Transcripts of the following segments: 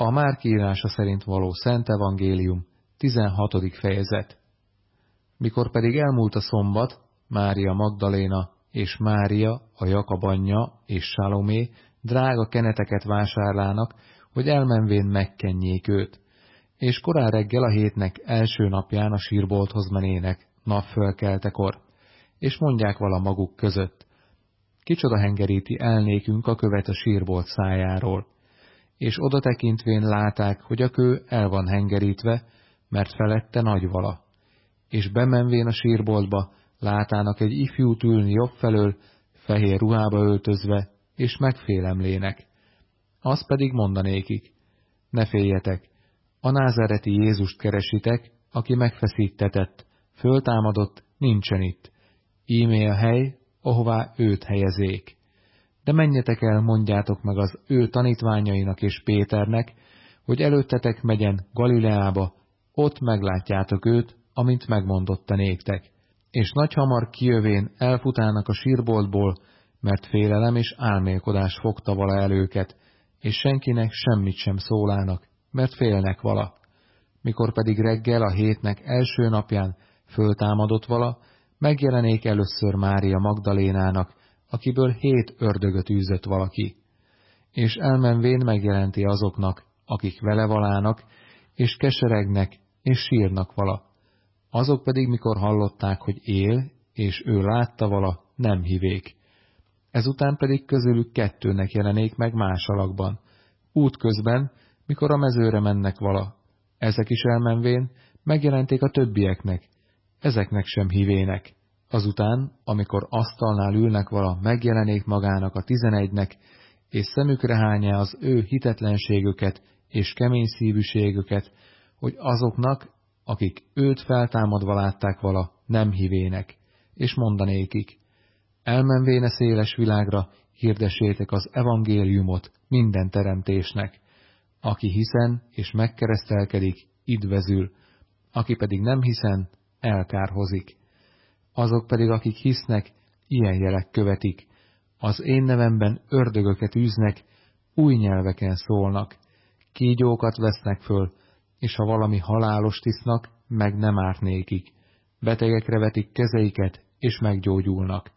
A Márk írása szerint való Szent Evangélium, 16. fejezet. Mikor pedig elmúlt a szombat, Mária Magdaléna és Mária, a Jakab anyja és Salomé drága keneteket vásárlának, hogy elmenvén megkenjék őt. És korán reggel a hétnek első napján a sírbolthoz menének, napfölkeltekor, és mondják vala maguk között. Kicsoda hengeríti elnékünk a követ a sírbolt szájáról és oda tekintvén láták, hogy a kő el van hengerítve, mert felette nagy vala. És bemenvén a sírboltba, látának egy ifjút ülni jobb felől, fehér ruhába öltözve, és megfélemlének. Az pedig mondanékik, ne féljetek, a názereti Jézust keresitek, aki megfeszítetett, föltámadott, nincsen itt. Ímé a hely, ahová őt helyezék de menjetek el, mondjátok meg az ő tanítványainak és Péternek, hogy előttetek megyen Galileába, ott meglátjátok őt, amint megmondotta néktek. És nagy hamar kijövén elfutának a sírboltból, mert félelem és álmélkodás fogta vala el és senkinek semmit sem szólának, mert félnek vala. Mikor pedig reggel a hétnek első napján föltámadott vala, megjelenék először Mária Magdalénának, akiből hét ördögöt űzött valaki, és elmenvén megjelenti azoknak, akik vele valának, és keseregnek, és sírnak vala. Azok pedig, mikor hallották, hogy él, és ő látta vala, nem hivék. Ezután pedig közülük kettőnek jelenék meg más alakban. Útközben, mikor a mezőre mennek vala. Ezek is elmenvén, megjelenték a többieknek, ezeknek sem hivének. Azután, amikor asztalnál ülnek vala, megjelenék magának a tizenegynek, és szemükre hányja az ő hitetlenségüket és kemény szívűségüket, hogy azoknak, akik őt feltámadva látták vala, nem hivének, és mondanékik, elmenvéne széles világra, hirdesétek az evangéliumot minden teremtésnek, aki hiszen és megkeresztelkedik, idvezül, aki pedig nem hiszen, elkárhozik azok pedig, akik hisznek, ilyen jelek követik. Az én nevemben ördögöket űznek, új nyelveken szólnak, kígyókat vesznek föl, és ha valami halálos tisznak, meg nem árt nékik. Betegekre vetik kezeiket, és meggyógyulnak.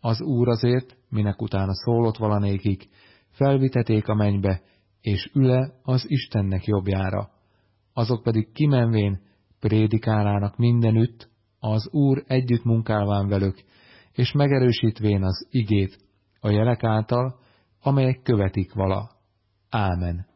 Az Úr azért, minek utána szólott valanékik, felviteték a mennybe, és üle az Istennek jobbjára. Azok pedig kimenvén prédikálának mindenütt, az Úr együtt munkálván velük, és megerősítvén az igét a jelek által, amelyek követik vala. Ámen.